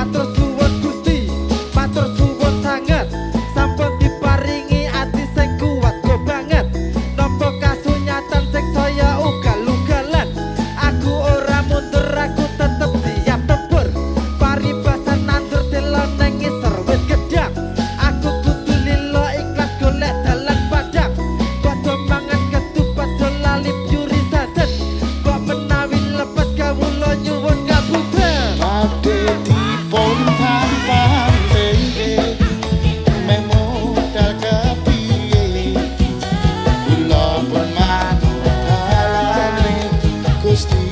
patrocínio.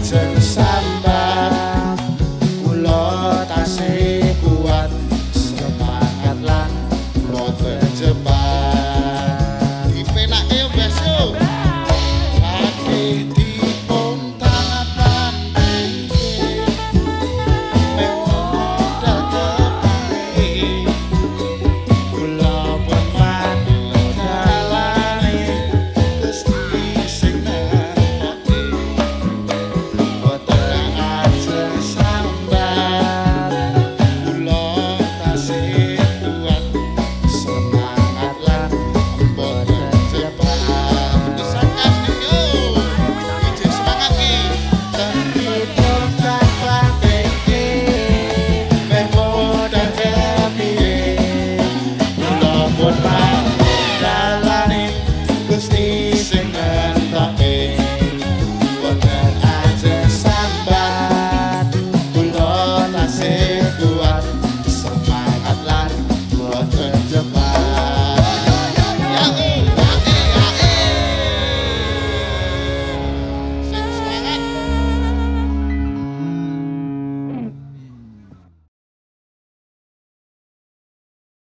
lajeng sambat kula kuat semangat lan